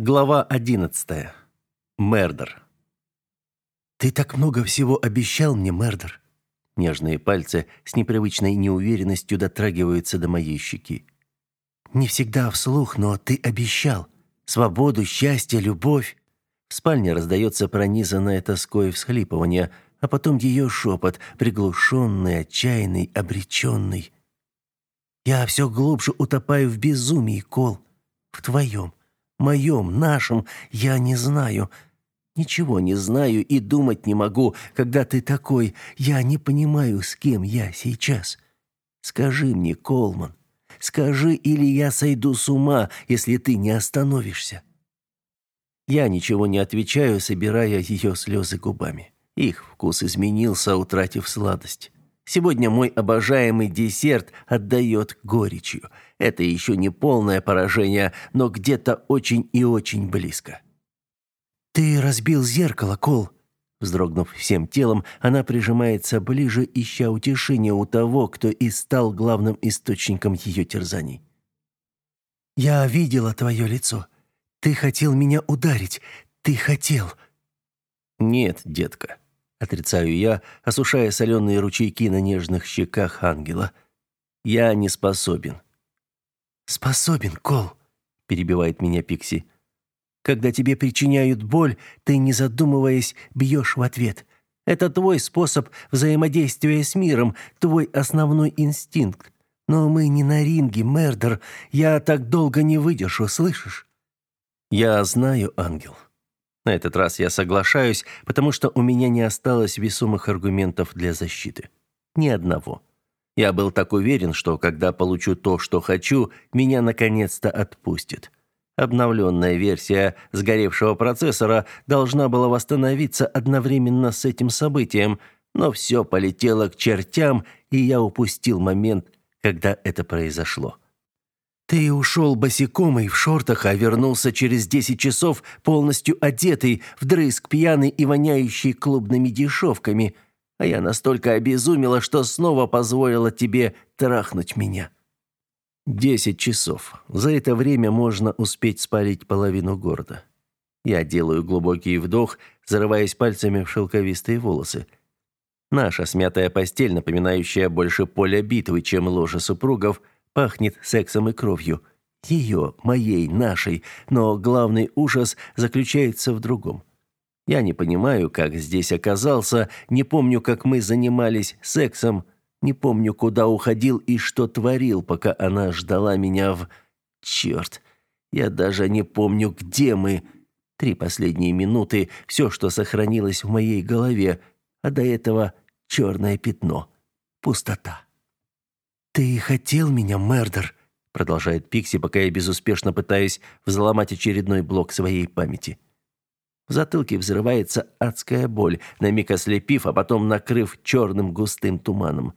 Глава 11. Мердер. Ты так много всего обещал мне, Мердер. Нежные пальцы с непривычной неуверенностью дотрагиваются до моей щеки. Не всегда вслух, но ты обещал свободу, счастье, любовь. В спальне раздается пронизанное тоской всхлипывание, а потом ее шепот, приглушенный, отчаянный, обреченный. Я все глубже утопаю в безумии, Кол, в твоем моем, нашем, я не знаю. Ничего не знаю и думать не могу, когда ты такой. Я не понимаю, с кем я сейчас. Скажи мне, Колман, скажи, или я сойду с ума, если ты не остановишься. Я ничего не отвечаю, собирая ее слезы губами. Их вкус изменился, утратив сладость. Сегодня мой обожаемый десерт отдает горечью. Это еще не полное поражение, но где-то очень и очень близко. «Ты разбил зеркало, Кол!» Вздрогнув всем телом, она прижимается ближе, ища утешения у того, кто и стал главным источником ее терзаний. «Я видела твое лицо. Ты хотел меня ударить. Ты хотел...» «Нет, детка», Отрицаю я, осушая соленые ручейки на нежных щеках ангела. Я не способен. Способен, Кол, перебивает меня Пикси. Когда тебе причиняют боль, ты, не задумываясь, бьешь в ответ. Это твой способ взаимодействия с миром, твой основной инстинкт. Но мы не на ринге, Мердер. Я так долго не выдержу, слышишь? Я знаю, ангел. На этот раз я соглашаюсь, потому что у меня не осталось весомых аргументов для защиты. Ни одного. Я был так уверен, что когда получу то, что хочу, меня наконец-то отпустит. Обновленная версия сгоревшего процессора должна была восстановиться одновременно с этим событием, но все полетело к чертям, и я упустил момент, когда это произошло. Ты ушел босиком и в шортах, а вернулся через десять часов полностью одетый, вдрызг пьяный и воняющий клубными дешевками. А я настолько обезумела, что снова позволила тебе трахнуть меня. Десять часов. За это время можно успеть спалить половину города. Я делаю глубокий вдох, зарываясь пальцами в шелковистые волосы. Наша смятая постель, напоминающая больше поле битвы, чем ложе супругов – Пахнет сексом и кровью. Ее, моей, нашей. Но главный ужас заключается в другом. Я не понимаю, как здесь оказался, не помню, как мы занимались сексом, не помню, куда уходил и что творил, пока она ждала меня в... Черт, я даже не помню, где мы. Три последние минуты — все, что сохранилось в моей голове, а до этого черное пятно. Пустота. «Ты хотел меня, Мердер», — продолжает Пикси, пока я безуспешно пытаюсь взломать очередной блок своей памяти. В затылке взрывается адская боль, на миг ослепив, а потом накрыв черным густым туманом.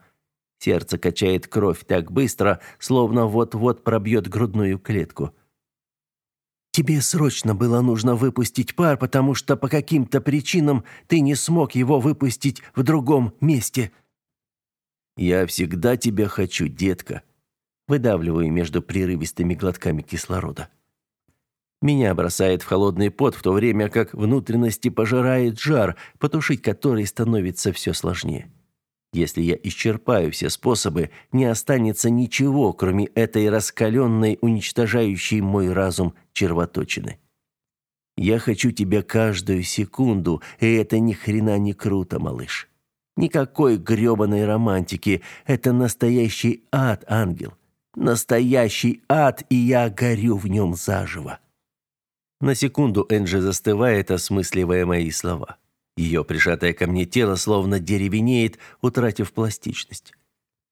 Сердце качает кровь так быстро, словно вот-вот пробьет грудную клетку. «Тебе срочно было нужно выпустить пар, потому что по каким-то причинам ты не смог его выпустить в другом месте», «Я всегда тебя хочу, детка», выдавливаю между прерывистыми глотками кислорода. Меня бросает в холодный пот, в то время как внутренности пожирает жар, потушить который становится все сложнее. Если я исчерпаю все способы, не останется ничего, кроме этой раскаленной, уничтожающей мой разум червоточины. Я хочу тебя каждую секунду, и это ни хрена не круто, малыш. Никакой грёбаной романтики. Это настоящий ад, ангел. Настоящий ад, и я горю в нем заживо. На секунду Энджи застывает, осмысливая мои слова. Ее прижатое ко мне тело словно деревенеет, утратив пластичность.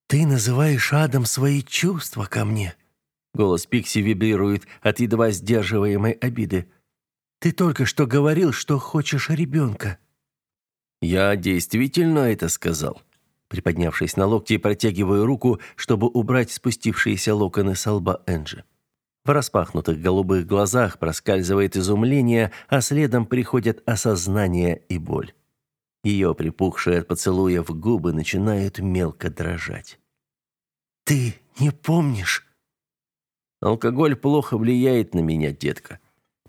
«Ты называешь адом свои чувства ко мне?» Голос Пикси вибрирует от едва сдерживаемой обиды. «Ты только что говорил, что хочешь ребенка». «Я действительно это сказал». Приподнявшись на локте, протягиваю руку, чтобы убрать спустившиеся локоны с лба Энджи. В распахнутых голубых глазах проскальзывает изумление, а следом приходят осознание и боль. Ее припухшие от поцелуев губы начинают мелко дрожать. «Ты не помнишь?» «Алкоголь плохо влияет на меня, детка.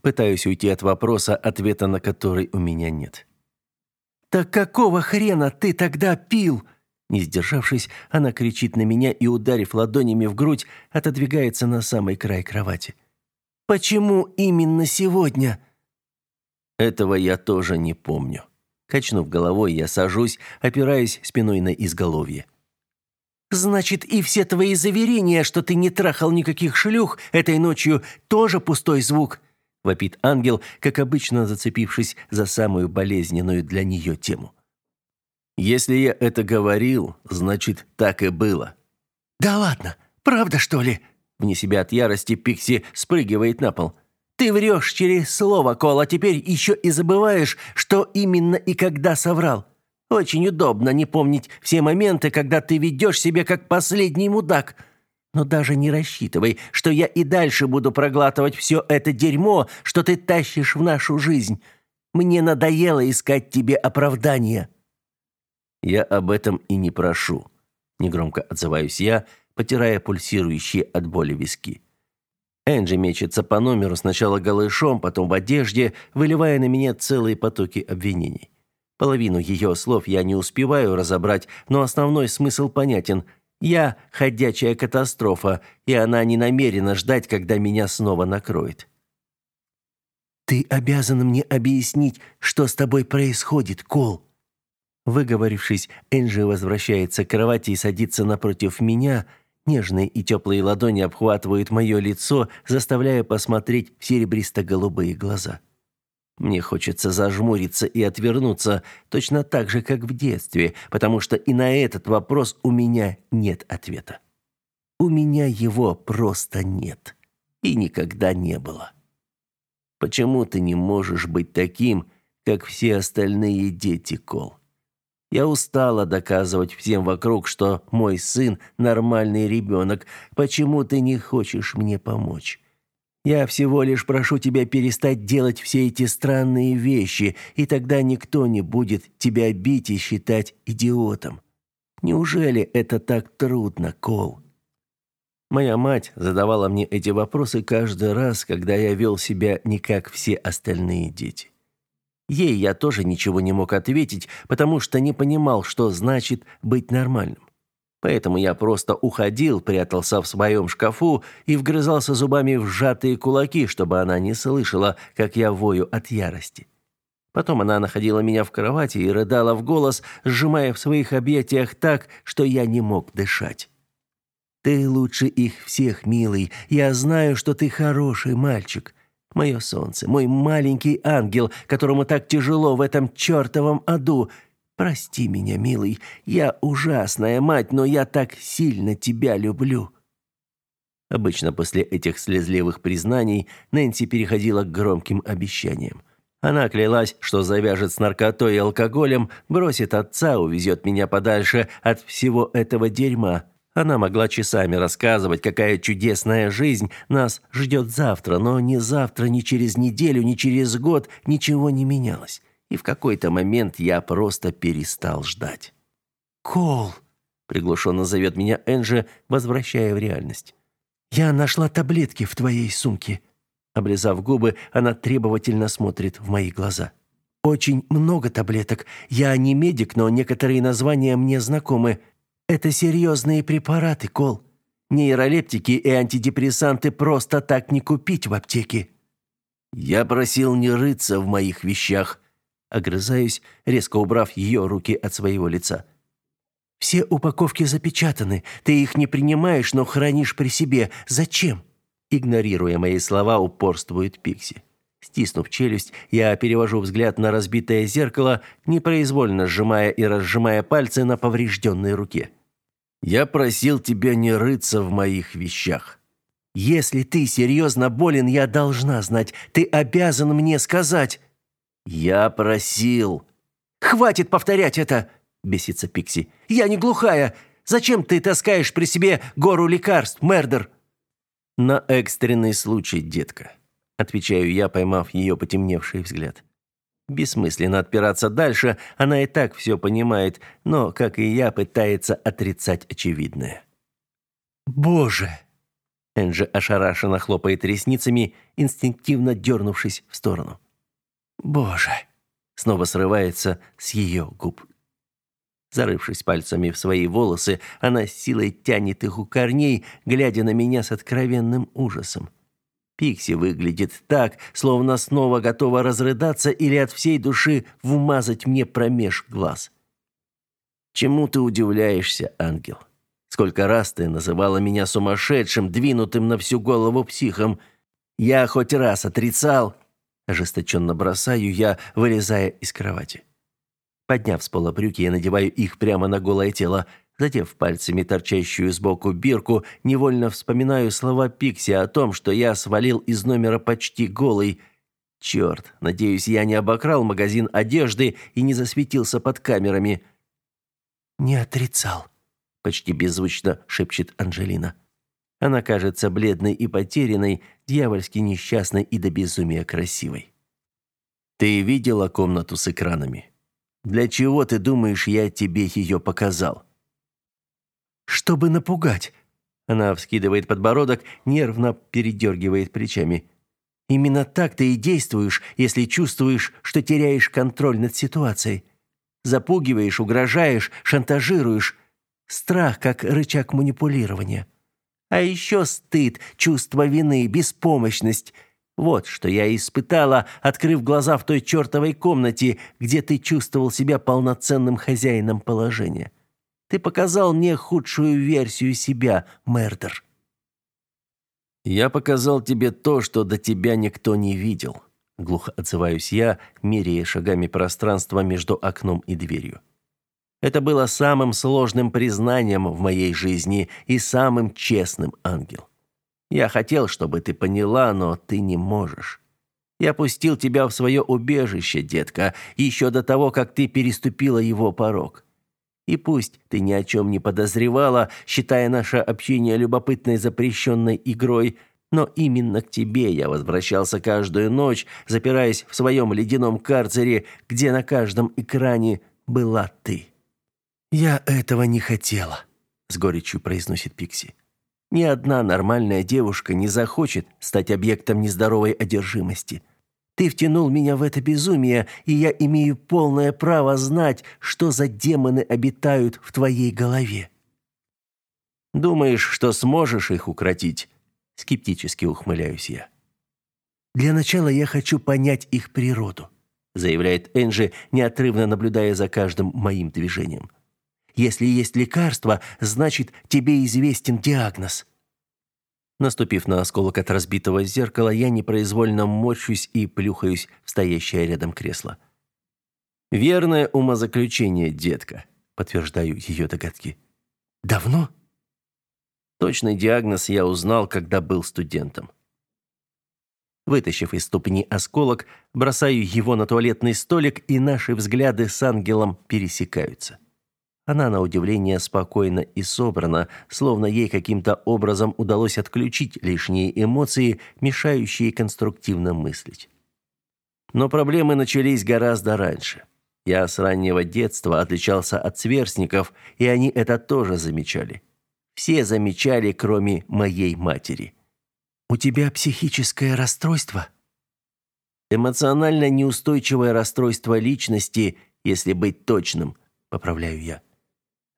Пытаюсь уйти от вопроса, ответа на который у меня нет. «Так какого хрена ты тогда пил?» Не сдержавшись, она кричит на меня и, ударив ладонями в грудь, отодвигается на самый край кровати. «Почему именно сегодня?» Этого я тоже не помню. Качнув головой, я сажусь, опираясь спиной на изголовье. «Значит, и все твои заверения, что ты не трахал никаких шлюх этой ночью, тоже пустой звук?» — вопит ангел, как обычно зацепившись за самую болезненную для нее тему. «Если я это говорил, значит, так и было». «Да ладно, правда, что ли?» Вне себя от ярости Пикси спрыгивает на пол. «Ты врешь через слово, Кол, а теперь еще и забываешь, что именно и когда соврал. Очень удобно не помнить все моменты, когда ты ведешь себя как последний мудак». Но даже не рассчитывай, что я и дальше буду проглатывать все это дерьмо, что ты тащишь в нашу жизнь. Мне надоело искать тебе оправдания». «Я об этом и не прошу», — негромко отзываюсь я, потирая пульсирующие от боли виски. Энджи мечется по номеру сначала голышом, потом в одежде, выливая на меня целые потоки обвинений. Половину ее слов я не успеваю разобрать, но основной смысл понятен — я ходячая катастрофа, и она не намерена ждать, когда меня снова накроет. Ты обязан мне объяснить, что с тобой происходит, Кол. Выговорившись, Энджи возвращается к кровати и садится напротив меня. Нежные и теплые ладони обхватывают мое лицо, заставляя посмотреть в серебристо-голубые глаза. Мне хочется зажмуриться и отвернуться, точно так же, как в детстве, потому что и на этот вопрос у меня нет ответа. У меня его просто нет. И никогда не было. Почему ты не можешь быть таким, как все остальные дети, Кол? Я устала доказывать всем вокруг, что мой сын нормальный ребенок. Почему ты не хочешь мне помочь? Я всего лишь прошу тебя перестать делать все эти странные вещи, и тогда никто не будет тебя бить и считать идиотом. Неужели это так трудно, Кол? Моя мать задавала мне эти вопросы каждый раз, когда я вел себя не как все остальные дети. Ей я тоже ничего не мог ответить, потому что не понимал, что значит быть нормальным. Поэтому я просто уходил, прятался в своем шкафу и вгрызался зубами в сжатые кулаки, чтобы она не слышала, как я вою от ярости. Потом она находила меня в кровати и рыдала в голос, сжимая в своих объятиях так, что я не мог дышать. «Ты лучше их всех, милый. Я знаю, что ты хороший мальчик. Мое солнце, мой маленький ангел, которому так тяжело в этом чертовом аду. Прости меня, милый, я ужасная мать, но я так сильно тебя люблю». Обычно после этих слезливых признаний Нэнси переходила к громким обещаниям. Она клялась, что завяжет с наркотой и алкоголем, бросит отца, увезет меня подальше от всего этого дерьма. Она могла часами рассказывать, какая чудесная жизнь нас ждет завтра, но ни завтра, ни через неделю, ни через год ничего не менялось и в какой-то момент я просто перестал ждать. «Кол!» — приглушенно зовет меня Энджи, возвращая в реальность. «Я нашла таблетки в твоей сумке». Облизав губы, она требовательно смотрит в мои глаза. «Очень много таблеток. Я не медик, но некоторые названия мне знакомы. Это серьезные препараты, Кол. Нейролептики и антидепрессанты просто так не купить в аптеке». «Я просил не рыться в моих вещах», Огрызаюсь, резко убрав ее руки от своего лица. «Все упаковки запечатаны. Ты их не принимаешь, но хранишь при себе. Зачем?» Игнорируя мои слова, упорствует Пикси. Стиснув челюсть, я перевожу взгляд на разбитое зеркало, непроизвольно сжимая и разжимая пальцы на поврежденной руке. «Я просил тебя не рыться в моих вещах». «Если ты серьезно болен, я должна знать. Ты обязан мне сказать». «Я просил». «Хватит повторять это!» — бесится Пикси. «Я не глухая. Зачем ты таскаешь при себе гору лекарств, Мердер?» «На экстренный случай, детка», — отвечаю я, поймав ее потемневший взгляд. Бессмысленно отпираться дальше, она и так все понимает, но, как и я, пытается отрицать очевидное. «Боже!» Энджи ошарашенно хлопает ресницами, инстинктивно дернувшись в сторону. «Боже!» Снова срывается с ее губ. Зарывшись пальцами в свои волосы, она с силой тянет их у корней, глядя на меня с откровенным ужасом. Пикси выглядит так, словно снова готова разрыдаться или от всей души вмазать мне промеж глаз. Чему ты удивляешься, ангел? Сколько раз ты называла меня сумасшедшим, двинутым на всю голову психом. Я хоть раз отрицал, ожесточенно бросаю я, вылезая из кровати. Подняв с пола брюки, я надеваю их прямо на голое тело. Задев пальцами торчащую сбоку бирку, невольно вспоминаю слова Пикси о том, что я свалил из номера почти голый. Черт, надеюсь, я не обокрал магазин одежды и не засветился под камерами. «Не отрицал», — почти беззвучно шепчет Анжелина. Она кажется бледной и потерянной, дьявольски несчастной и до безумия красивой. «Ты видела комнату с экранами?» Для чего ты думаешь, я тебе ее показал? Чтобы напугать. Она вскидывает подбородок, нервно передергивает плечами. Именно так ты и действуешь, если чувствуешь, что теряешь контроль над ситуацией. Запугиваешь, угрожаешь, шантажируешь. Страх как рычаг манипулирования. А еще стыд, чувство вины, беспомощность – вот что я испытала, открыв глаза в той чертовой комнате, где ты чувствовал себя полноценным хозяином положения. Ты показал мне худшую версию себя, Мердер. Я показал тебе то, что до тебя никто не видел. Глухо отзываюсь я, меряя шагами пространство между окном и дверью. Это было самым сложным признанием в моей жизни и самым честным, ангел. Я хотел, чтобы ты поняла, но ты не можешь. Я пустил тебя в свое убежище, детка, еще до того, как ты переступила его порог. И пусть ты ни о чем не подозревала, считая наше общение любопытной запрещенной игрой, но именно к тебе я возвращался каждую ночь, запираясь в своем ледяном карцере, где на каждом экране была ты. «Я этого не хотела», — с горечью произносит Пикси. Ни одна нормальная девушка не захочет стать объектом нездоровой одержимости. Ты втянул меня в это безумие, и я имею полное право знать, что за демоны обитают в твоей голове. Думаешь, что сможешь их укротить? Скептически ухмыляюсь я. Для начала я хочу понять их природу, заявляет Энджи, неотрывно наблюдая за каждым моим движением. Если есть лекарство, значит, тебе известен диагноз. Наступив на осколок от разбитого зеркала, я непроизвольно морщусь и плюхаюсь в стоящее рядом кресло. Верное умозаключение, детка, подтверждаю ее догадки. Давно? Точный диагноз я узнал, когда был студентом. Вытащив из ступни осколок, бросаю его на туалетный столик, и наши взгляды с ангелом пересекаются. Она, на удивление, спокойна и собрана, словно ей каким-то образом удалось отключить лишние эмоции, мешающие конструктивно мыслить. Но проблемы начались гораздо раньше. Я с раннего детства отличался от сверстников, и они это тоже замечали. Все замечали, кроме моей матери. «У тебя психическое расстройство?» «Эмоционально неустойчивое расстройство личности, если быть точным», — поправляю я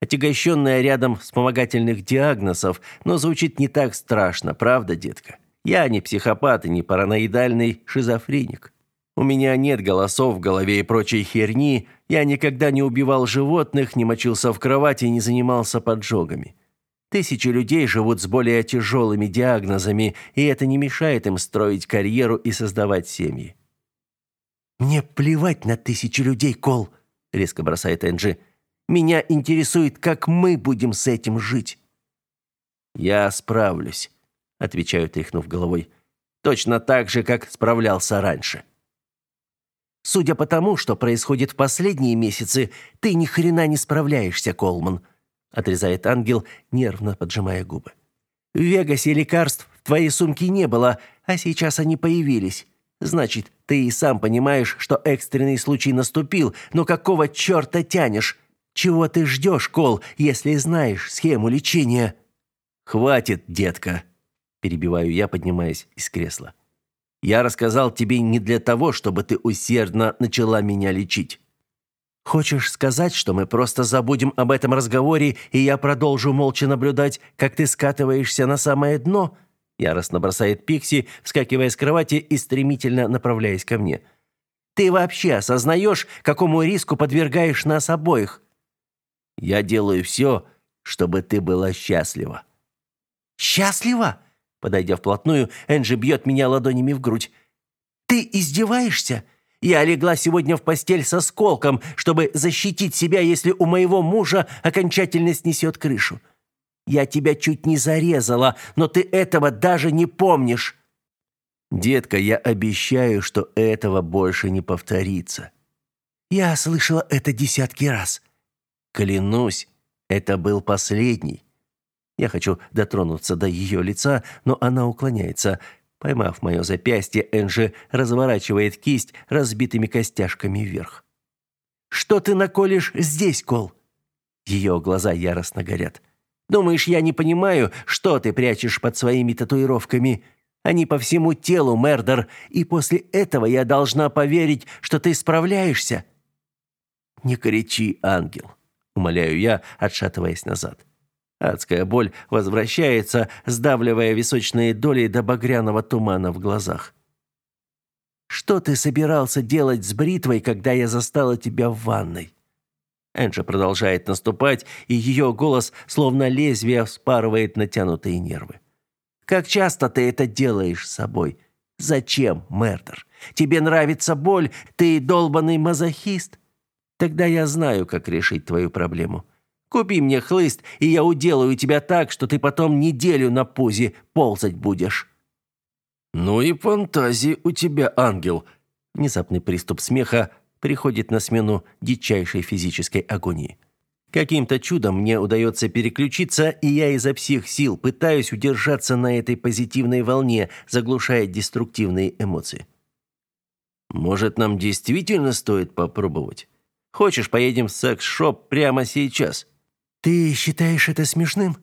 отягощенная рядом вспомогательных диагнозов, но звучит не так страшно, правда, детка? Я не психопат и не параноидальный шизофреник. У меня нет голосов в голове и прочей херни, я никогда не убивал животных, не мочился в кровати и не занимался поджогами. Тысячи людей живут с более тяжелыми диагнозами, и это не мешает им строить карьеру и создавать семьи. «Мне плевать на тысячи людей, Кол», — резко бросает Энджи. Меня интересует, как мы будем с этим жить. Я справлюсь, отвечаю, тряхнув головой. Точно так же, как справлялся раньше. Судя по тому, что происходит в последние месяцы, ты ни хрена не справляешься, Колман, отрезает ангел, нервно поджимая губы. В Вегасе лекарств в твоей сумке не было, а сейчас они появились. Значит, ты и сам понимаешь, что экстренный случай наступил, но какого чёрта тянешь? Чего ты ждешь, Кол, если знаешь схему лечения? Хватит, детка. перебиваю я, поднимаясь из кресла. Я рассказал тебе не для того, чтобы ты усердно начала меня лечить. Хочешь сказать, что мы просто забудем об этом разговоре, и я продолжу молча наблюдать, как ты скатываешься на самое дно? Яростно бросает Пикси, вскакивая с кровати и стремительно направляясь ко мне. Ты вообще осознаешь, какому риску подвергаешь нас обоих? Я делаю все, чтобы ты была счастлива. Счастлива? Подойдя вплотную, Энджи бьет меня ладонями в грудь. Ты издеваешься? Я легла сегодня в постель со сколком, чтобы защитить себя, если у моего мужа окончательно снесет крышу. Я тебя чуть не зарезала, но ты этого даже не помнишь. Детка, я обещаю, что этого больше не повторится. Я слышала это десятки раз. Клянусь, это был последний. Я хочу дотронуться до ее лица, но она уклоняется. Поймав мое запястье, Энджи разворачивает кисть разбитыми костяшками вверх. «Что ты наколешь здесь, Кол?» Ее глаза яростно горят. «Думаешь, я не понимаю, что ты прячешь под своими татуировками? Они по всему телу, Мердер, и после этого я должна поверить, что ты справляешься». «Не кричи, ангел», — умоляю я, отшатываясь назад. Адская боль возвращается, сдавливая височные доли до багряного тумана в глазах. «Что ты собирался делать с бритвой, когда я застала тебя в ванной?» Энджи продолжает наступать, и ее голос, словно лезвие, вспарывает натянутые нервы. «Как часто ты это делаешь с собой? Зачем, Мердер? Тебе нравится боль? Ты долбанный мазохист? Тогда я знаю, как решить твою проблему. Купи мне хлыст, и я уделаю тебя так, что ты потом неделю на пузе ползать будешь». «Ну и фантазии у тебя, ангел!» Внезапный приступ смеха приходит на смену дичайшей физической агонии. Каким-то чудом мне удается переключиться, и я изо всех сил пытаюсь удержаться на этой позитивной волне, заглушая деструктивные эмоции. «Может, нам действительно стоит попробовать? Хочешь, поедем в секс-шоп прямо сейчас?» «Ты считаешь это смешным?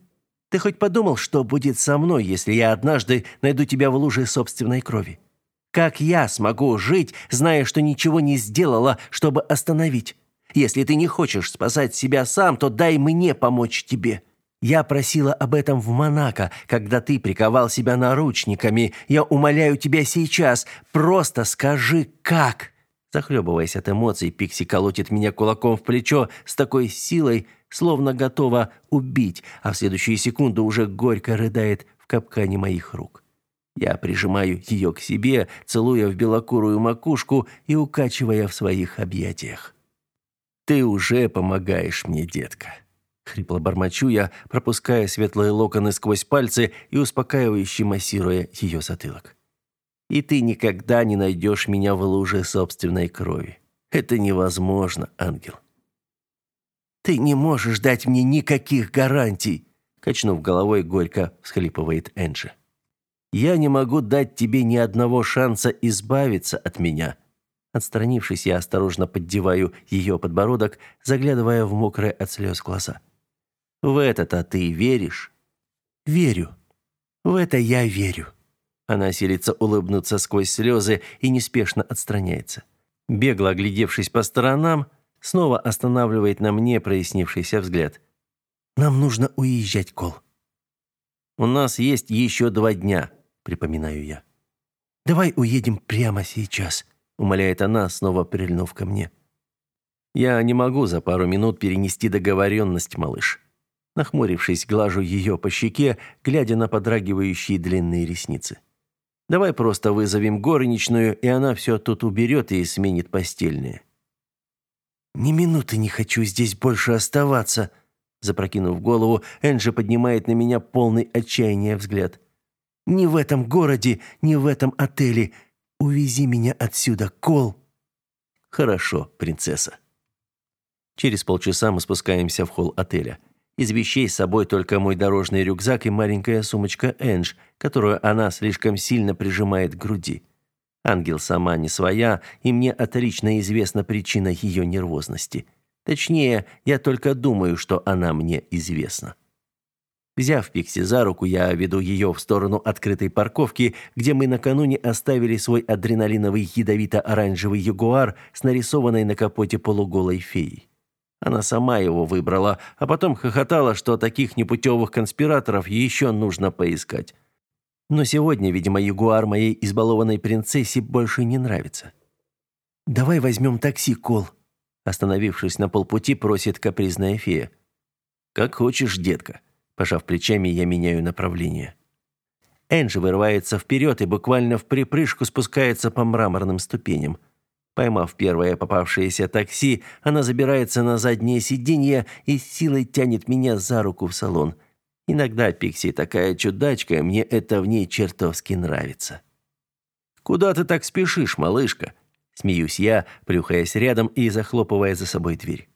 Ты хоть подумал, что будет со мной, если я однажды найду тебя в луже собственной крови? Как я смогу жить, зная, что ничего не сделала, чтобы остановить? Если ты не хочешь спасать себя сам, то дай мне помочь тебе». Я просила об этом в Монако, когда ты приковал себя наручниками. Я умоляю тебя сейчас, просто скажи, как. Захлебываясь от эмоций, Пикси колотит меня кулаком в плечо с такой силой, словно готова убить, а в следующую секунду уже горько рыдает в капкане моих рук. Я прижимаю ее к себе, целуя в белокурую макушку и укачивая в своих объятиях. «Ты уже помогаешь мне, детка», — хрипло бормочу я, пропуская светлые локоны сквозь пальцы и успокаивающе массируя ее затылок. «И ты никогда не найдешь меня в луже собственной крови. Это невозможно, ангел». Ты не можешь дать мне никаких гарантий, качнув головой, горько всхлипывает Энджи. Я не могу дать тебе ни одного шанса избавиться от меня. Отстранившись, я осторожно поддеваю ее подбородок, заглядывая в мокрые от слез глаза. В это-то ты веришь? Верю. В это я верю. Она силится улыбнуться сквозь слезы и неспешно отстраняется. Бегло оглядевшись по сторонам, снова останавливает на мне прояснившийся взгляд. Нам нужно уезжать, Кол. У нас есть еще два дня, припоминаю я. Давай уедем прямо сейчас, умоляет она, снова прильнув ко мне. Я не могу за пару минут перенести договоренность, малыш. Нахмурившись, глажу ее по щеке, глядя на подрагивающие длинные ресницы. Давай просто вызовем горничную, и она все тут уберет и сменит постельное. Ни минуты не хочу здесь больше оставаться. Запрокинув голову, Энджи поднимает на меня полный отчаяния взгляд. Ни в этом городе, ни в этом отеле. Увези меня отсюда, Кол. Хорошо, принцесса. Через полчаса мы спускаемся в холл отеля. Из вещей с собой только мой дорожный рюкзак и маленькая сумочка Эндж, которую она слишком сильно прижимает к груди. Ангел сама не своя, и мне отлично известна причина ее нервозности. Точнее, я только думаю, что она мне известна. Взяв Пикси за руку, я веду ее в сторону открытой парковки, где мы накануне оставили свой адреналиновый ядовито-оранжевый ягуар с нарисованной на капоте полуголой феей. Она сама его выбрала, а потом хохотала, что таких непутевых конспираторов еще нужно поискать. Но сегодня, видимо, ягуар моей избалованной принцессе больше не нравится. «Давай возьмем такси, Кол», — остановившись на полпути, просит капризная фея. «Как хочешь, детка». Пожав плечами, я меняю направление. Энджи вырывается вперед и буквально в припрыжку спускается по мраморным ступеням. Поймав первое попавшееся такси, она забирается на заднее сиденье и силой тянет меня за руку в салон. Иногда Пикси такая чудачка, мне это в ней чертовски нравится. «Куда ты так спешишь, малышка?» Смеюсь я, плюхаясь рядом и захлопывая за собой дверь.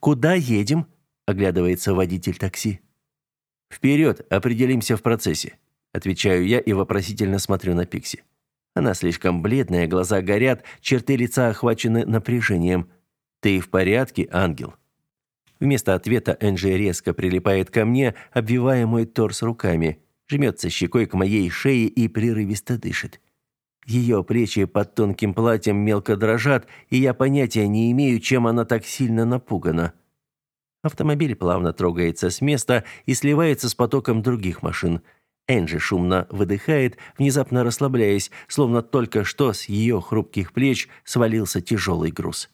«Куда едем?» – оглядывается водитель такси. «Вперед, определимся в процессе», – отвечаю я и вопросительно смотрю на Пикси. Она слишком бледная, глаза горят, черты лица охвачены напряжением. «Ты в порядке, ангел?» Вместо ответа Энджи резко прилипает ко мне, обвивая мой торс руками, жмется щекой к моей шее и прерывисто дышит. Ее плечи под тонким платьем мелко дрожат, и я понятия не имею, чем она так сильно напугана. Автомобиль плавно трогается с места и сливается с потоком других машин. Энджи шумно выдыхает, внезапно расслабляясь, словно только что с ее хрупких плеч свалился тяжелый груз.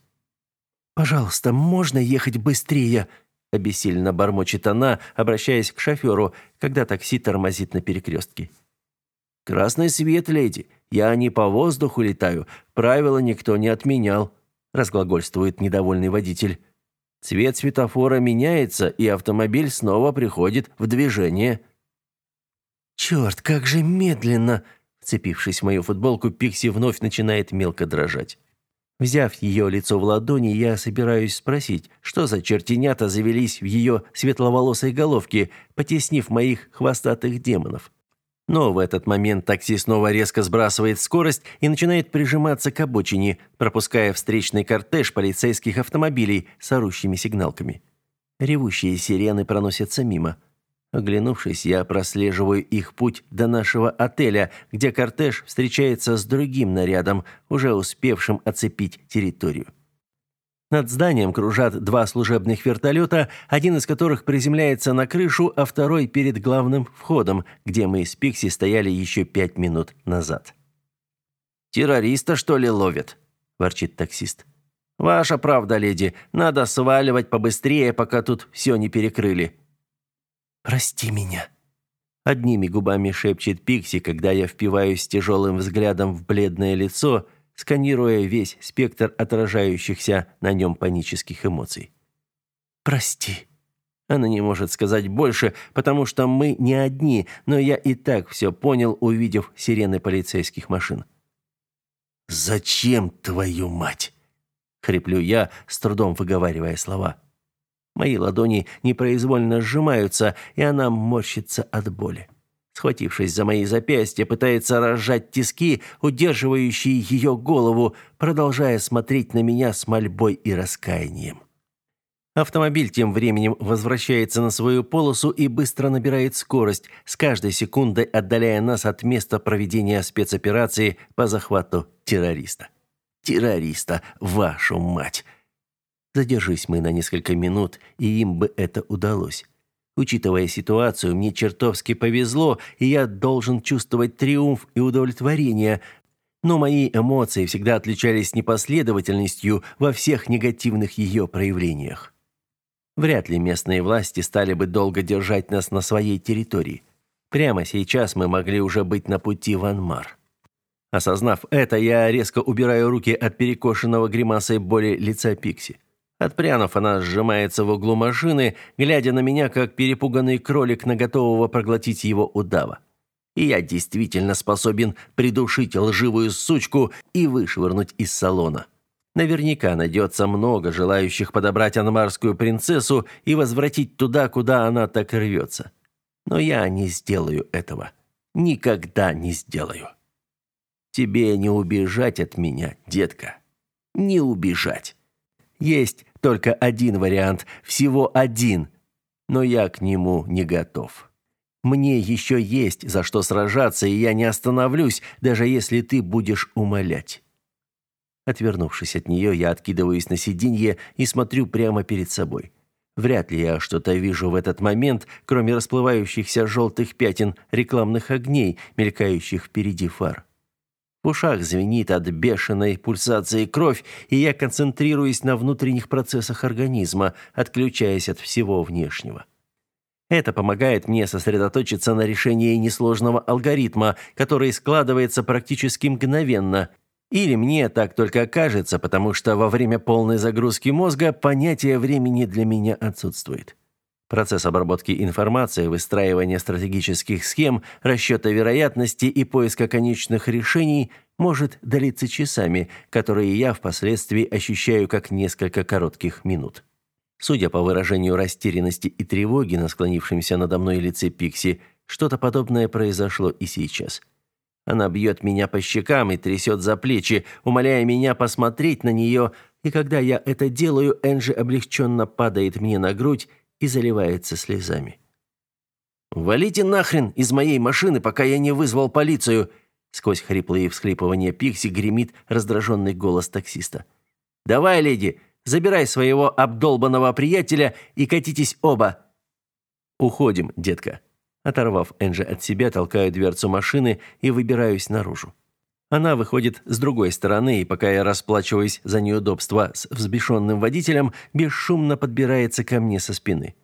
«Пожалуйста, можно ехать быстрее?» обессиленно бормочет она, обращаясь к шоферу, когда такси тормозит на перекрестке. «Красный свет, леди. Я не по воздуху летаю. Правила никто не отменял», разглагольствует недовольный водитель. Цвет светофора меняется, и автомобиль снова приходит в движение. «Черт, как же медленно!» Вцепившись в мою футболку, Пикси вновь начинает мелко дрожать. Взяв ее лицо в ладони, я собираюсь спросить, что за чертенята завелись в ее светловолосой головке, потеснив моих хвостатых демонов. Но в этот момент такси снова резко сбрасывает скорость и начинает прижиматься к обочине, пропуская встречный кортеж полицейских автомобилей с орущими сигналками. Ревущие сирены проносятся мимо. Оглянувшись, я прослеживаю их путь до нашего отеля, где кортеж встречается с другим нарядом, уже успевшим оцепить территорию. Над зданием кружат два служебных вертолета, один из которых приземляется на крышу, а второй перед главным входом, где мы с Пикси стояли еще пять минут назад. «Террориста, что ли, ловят?» – ворчит таксист. «Ваша правда, леди. Надо сваливать побыстрее, пока тут все не перекрыли». «Прости меня», – одними губами шепчет Пикси, когда я впиваюсь тяжелым взглядом в бледное лицо – сканируя весь спектр отражающихся на нем панических эмоций. «Прости». Она не может сказать больше, потому что мы не одни, но я и так все понял, увидев сирены полицейских машин. «Зачем, твою мать?» — хриплю я, с трудом выговаривая слова. Мои ладони непроизвольно сжимаются, и она морщится от боли. Схватившись за мои запястья, пытается разжать тиски, удерживающие ее голову, продолжая смотреть на меня с мольбой и раскаянием. Автомобиль тем временем возвращается на свою полосу и быстро набирает скорость, с каждой секундой отдаляя нас от места проведения спецоперации по захвату террориста. Террориста, вашу мать! Задержись мы на несколько минут, и им бы это удалось. Учитывая ситуацию, мне чертовски повезло, и я должен чувствовать триумф и удовлетворение, но мои эмоции всегда отличались непоследовательностью во всех негативных ее проявлениях. Вряд ли местные власти стали бы долго держать нас на своей территории. Прямо сейчас мы могли уже быть на пути в Анмар. Осознав это, я резко убираю руки от перекошенного гримасой боли лица Пикси. Отпрянув, она сжимается в углу машины, глядя на меня, как перепуганный кролик на готового проглотить его удава. И я действительно способен придушить лживую сучку и вышвырнуть из салона. Наверняка найдется много желающих подобрать анмарскую принцессу и возвратить туда, куда она так рвется. Но я не сделаю этого. Никогда не сделаю. Тебе не убежать от меня, детка. Не убежать. Есть только один вариант, всего один. но я к нему не готов. Мне еще есть за что сражаться, и я не остановлюсь, даже если ты будешь умолять. Отвернувшись от нее, я откидываюсь на сиденье и смотрю прямо перед собой. Вряд ли я что-то вижу в этот момент, кроме расплывающихся желтых пятен рекламных огней, мелькающих впереди фар. В ушах звенит от бешеной пульсации кровь, и я концентрируюсь на внутренних процессах организма, отключаясь от всего внешнего. Это помогает мне сосредоточиться на решении несложного алгоритма, который складывается практически мгновенно. Или мне так только кажется, потому что во время полной загрузки мозга понятие времени для меня отсутствует. Процесс обработки информации, выстраивания стратегических схем, расчета вероятности и поиска конечных решений может длиться часами, которые я впоследствии ощущаю как несколько коротких минут. Судя по выражению растерянности и тревоги на склонившемся надо мной лице Пикси, что-то подобное произошло и сейчас. Она бьет меня по щекам и трясет за плечи, умоляя меня посмотреть на нее, и когда я это делаю, Энджи облегченно падает мне на грудь и заливается слезами. «Валите нахрен из моей машины, пока я не вызвал полицию!» Сквозь хриплые всхлипывания Пикси гремит раздраженный голос таксиста. «Давай, леди, Забирай своего обдолбанного приятеля и катитесь оба. Уходим, детка. Оторвав Энджи от себя, толкаю дверцу машины и выбираюсь наружу. Она выходит с другой стороны, и пока я расплачиваюсь за неудобство с взбешенным водителем, бесшумно подбирается ко мне со спины.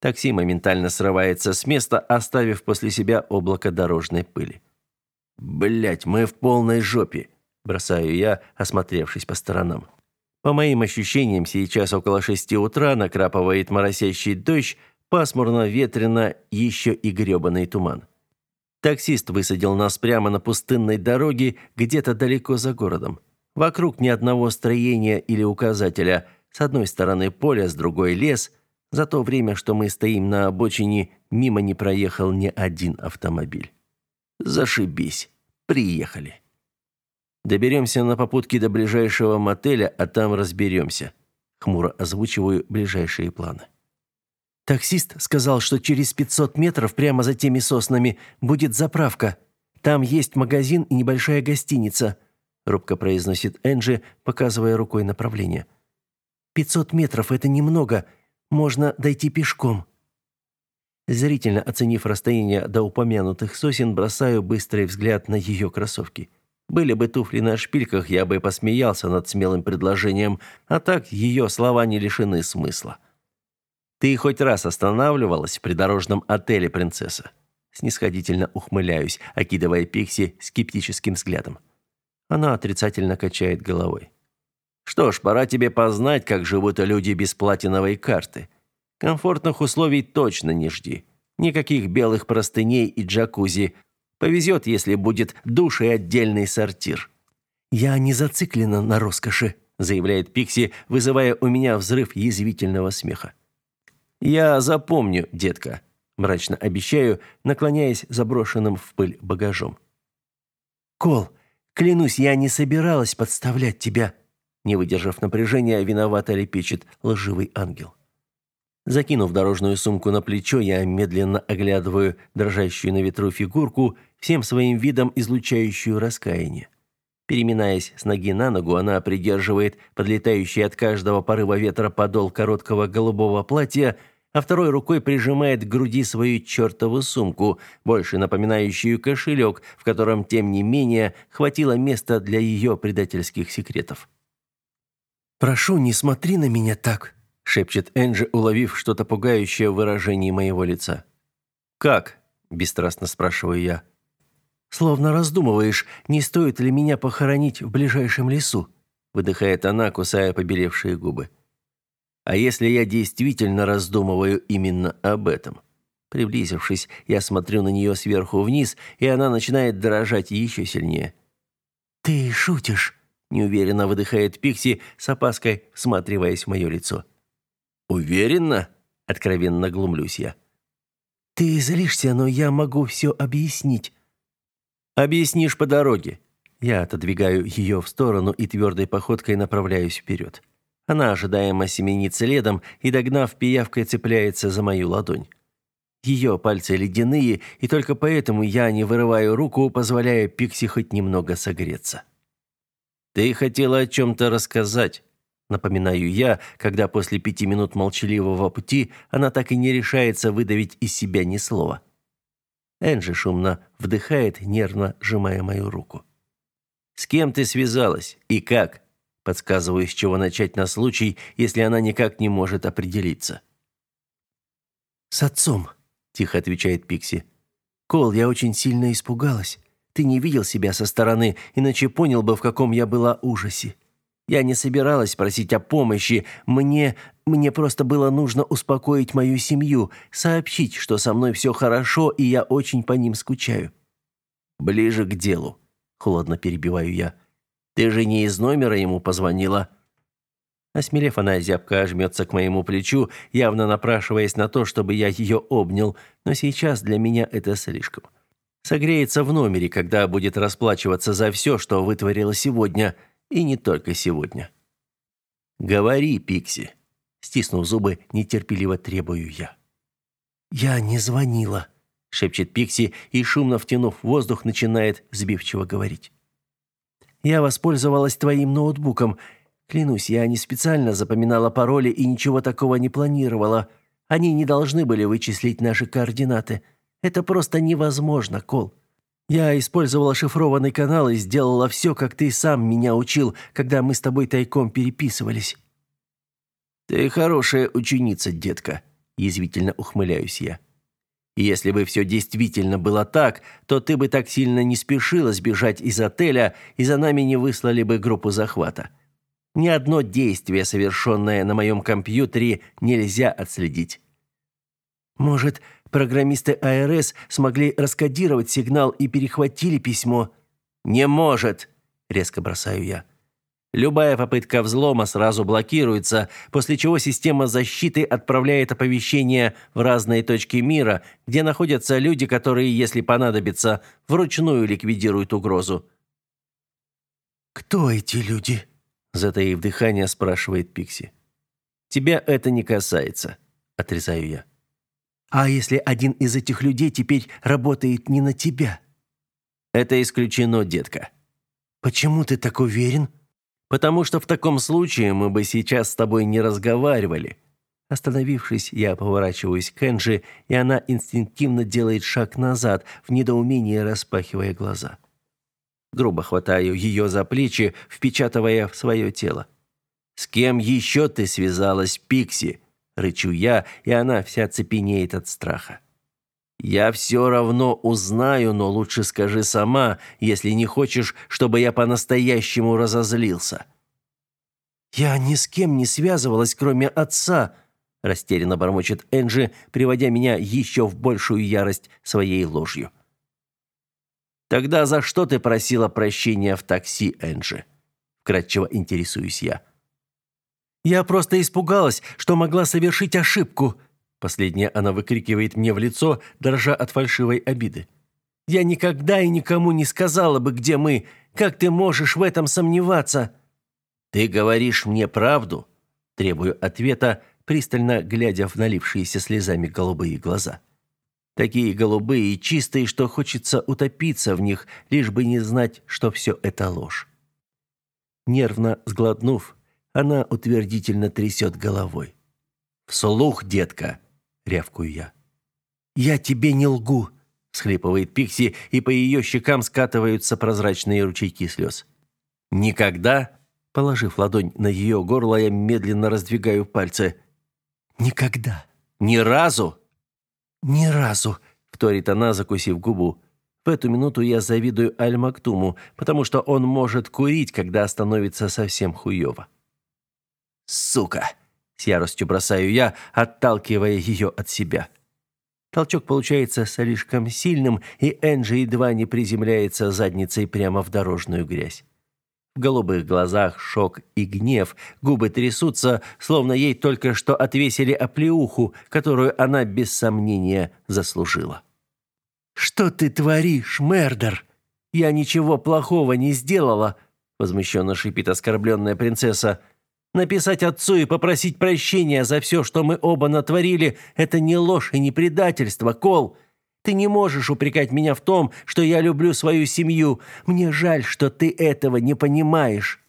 Такси моментально срывается с места, оставив после себя облако дорожной пыли. Блять, мы в полной жопе, бросаю я, осмотревшись по сторонам. По моим ощущениям, сейчас около шести утра, накрапывает моросящий дождь, пасмурно, ветрено, еще и грёбаный туман. Таксист высадил нас прямо на пустынной дороге, где-то далеко за городом. Вокруг ни одного строения или указателя. С одной стороны поле, с другой лес. За то время, что мы стоим на обочине, мимо не проехал ни один автомобиль. Зашибись. Приехали. Доберемся на попутке до ближайшего мотеля, а там разберемся. Хмуро озвучиваю ближайшие планы. Таксист сказал, что через 500 метров прямо за теми соснами будет заправка. Там есть магазин и небольшая гостиница, робко произносит Энджи, показывая рукой направление. 500 метров это немного, можно дойти пешком. Зрительно оценив расстояние до упомянутых сосен, бросаю быстрый взгляд на ее кроссовки. Были бы туфли на шпильках, я бы посмеялся над смелым предложением, а так ее слова не лишены смысла. Ты хоть раз останавливалась в придорожном отеле, принцесса? Снисходительно ухмыляюсь, окидывая Пикси скептическим взглядом. Она отрицательно качает головой. Что ж, пора тебе познать, как живут люди без платиновой карты. Комфортных условий точно не жди. Никаких белых простыней и джакузи, Повезет, если будет душ и отдельный сортир. Я не зациклена на роскоши, заявляет Пикси, вызывая у меня взрыв язвительного смеха. Я запомню, детка, мрачно обещаю, наклоняясь заброшенным в пыль багажом. Кол, клянусь, я не собиралась подставлять тебя, не выдержав напряжения, виновато лепечет лживый ангел. Закинув дорожную сумку на плечо, я медленно оглядываю дрожащую на ветру фигурку, всем своим видом излучающую раскаяние. Переминаясь с ноги на ногу, она придерживает подлетающий от каждого порыва ветра подол короткого голубого платья, а второй рукой прижимает к груди свою чертову сумку, больше напоминающую кошелек, в котором, тем не менее, хватило места для ее предательских секретов. «Прошу, не смотри на меня так», шепчет Энджи, уловив что-то пугающее в выражении моего лица. Как? бесстрастно спрашиваю я. Словно раздумываешь, не стоит ли меня похоронить в ближайшем лесу, выдыхает она, кусая побелевшие губы. А если я действительно раздумываю именно об этом? Приблизившись, я смотрю на нее сверху вниз, и она начинает дрожать еще сильнее. Ты шутишь? неуверенно выдыхает Пикси, с опаской всматриваясь в мое лицо. Уверенно? Откровенно глумлюсь я. Ты злишься, но я могу все объяснить. Объяснишь по дороге. Я отодвигаю ее в сторону и твердой походкой направляюсь вперед. Она ожидаемо семенит следом и, догнав пиявкой, цепляется за мою ладонь. Ее пальцы ледяные, и только поэтому я не вырываю руку, позволяя Пикси хоть немного согреться. «Ты хотела о чем-то рассказать», — напоминаю я, когда после пяти минут молчаливого пути она так и не решается выдавить из себя ни слова. Энджи шумно вдыхает, нервно сжимая мою руку. «С кем ты связалась и как?» Подсказываю, с чего начать на случай, если она никак не может определиться. «С отцом», тихо отвечает Пикси. Кол, я очень сильно испугалась. Ты не видел себя со стороны, иначе понял бы, в каком я была ужасе. Я не собиралась просить о помощи. Мне мне просто было нужно успокоить мою семью, сообщить, что со мной все хорошо, и я очень по ним скучаю. Ближе к делу, холодно перебиваю я. Ты же не из номера ему позвонила. Осмелев, она зябко жмется к моему плечу, явно напрашиваясь на то, чтобы я ее обнял, но сейчас для меня это слишком. Согреется в номере, когда будет расплачиваться за все, что вытворила сегодня, и не только сегодня. «Говори, Пикси», — стиснув зубы, нетерпеливо требую я. «Я не звонила», — шепчет Пикси и, шумно втянув воздух, начинает сбивчиво говорить. «Я воспользовалась твоим ноутбуком. Клянусь, я не специально запоминала пароли и ничего такого не планировала. Они не должны были вычислить наши координаты. Это просто невозможно, Кол. Я использовала шифрованный канал и сделала все, как ты сам меня учил, когда мы с тобой тайком переписывались. Ты хорошая ученица, детка, язвительно ухмыляюсь я. Если бы все действительно было так, то ты бы так сильно не спешила сбежать из отеля, и за нами не выслали бы группу захвата. Ни одно действие, совершенное на моем компьютере, нельзя отследить. Может, программисты АРС смогли раскодировать сигнал и перехватили письмо? Не может, резко бросаю я. Любая попытка взлома сразу блокируется, после чего система защиты отправляет оповещения в разные точки мира, где находятся люди, которые, если понадобится, вручную ликвидируют угрозу. Кто эти люди? затаив дыхание, спрашивает Пикси. Тебя это не касается, отрезаю я. А если один из этих людей теперь работает не на тебя? Это исключено, детка. Почему ты так уверен? Потому что в таком случае мы бы сейчас с тобой не разговаривали. Остановившись, я поворачиваюсь к Энджи, и она инстинктивно делает шаг назад, в недоумении распахивая глаза. Грубо хватаю ее за плечи, впечатывая в свое тело. «С кем еще ты связалась, Пикси?» — рычу я, и она вся цепенеет от страха. «Я все равно узнаю, но лучше скажи сама, если не хочешь, чтобы я по-настоящему разозлился». «Я ни с кем не связывалась, кроме отца», — растерянно бормочет Энджи, приводя меня еще в большую ярость своей ложью. Тогда за что ты просила прощения в такси, Энджи? Кратчево интересуюсь я. Я просто испугалась, что могла совершить ошибку. Последнее она выкрикивает мне в лицо, дрожа от фальшивой обиды. Я никогда и никому не сказала бы, где мы. Как ты можешь в этом сомневаться? Ты говоришь мне правду? Требую ответа, пристально глядя в налившиеся слезами голубые глаза. Такие голубые и чистые, что хочется утопиться в них, лишь бы не знать, что все это ложь. Нервно сглотнув, она утвердительно трясет головой. «Вслух, детка!» — рявкую я. «Я тебе не лгу!» — схлипывает Пикси, и по ее щекам скатываются прозрачные ручейки слез. «Никогда?» — положив ладонь на ее горло, я медленно раздвигаю пальцы. «Никогда!» «Ни разу?» «Ни разу», — вторит она, закусив губу. В эту минуту я завидую Аль-Мактуму, потому что он может курить, когда становится совсем хуёво. «Сука!» — с яростью бросаю я, отталкивая ее от себя. Толчок получается слишком сильным, и Энджи едва не приземляется задницей прямо в дорожную грязь. В голубых глазах шок и гнев, губы трясутся, словно ей только что отвесили оплеуху, которую она без сомнения заслужила. «Что ты творишь, Мердер? Я ничего плохого не сделала!» возмущенно шипит оскорбленная принцесса. Написать отцу и попросить прощения за все, что мы оба натворили, это не ложь и не предательство, Кол. Ты не можешь упрекать меня в том, что я люблю свою семью. Мне жаль, что ты этого не понимаешь.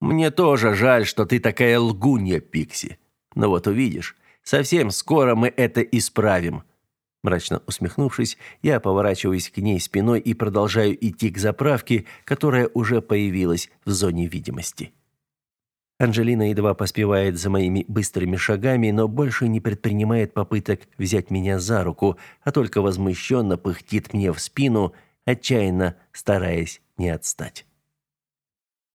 Мне тоже жаль, что ты такая лгунья, Пикси. Но вот увидишь, совсем скоро мы это исправим. Мрачно усмехнувшись, я поворачиваюсь к ней спиной и продолжаю идти к заправке, которая уже появилась в зоне видимости. Анжелина едва поспевает за моими быстрыми шагами, но больше не предпринимает попыток взять меня за руку, а только возмущенно пыхтит мне в спину, отчаянно стараясь не отстать.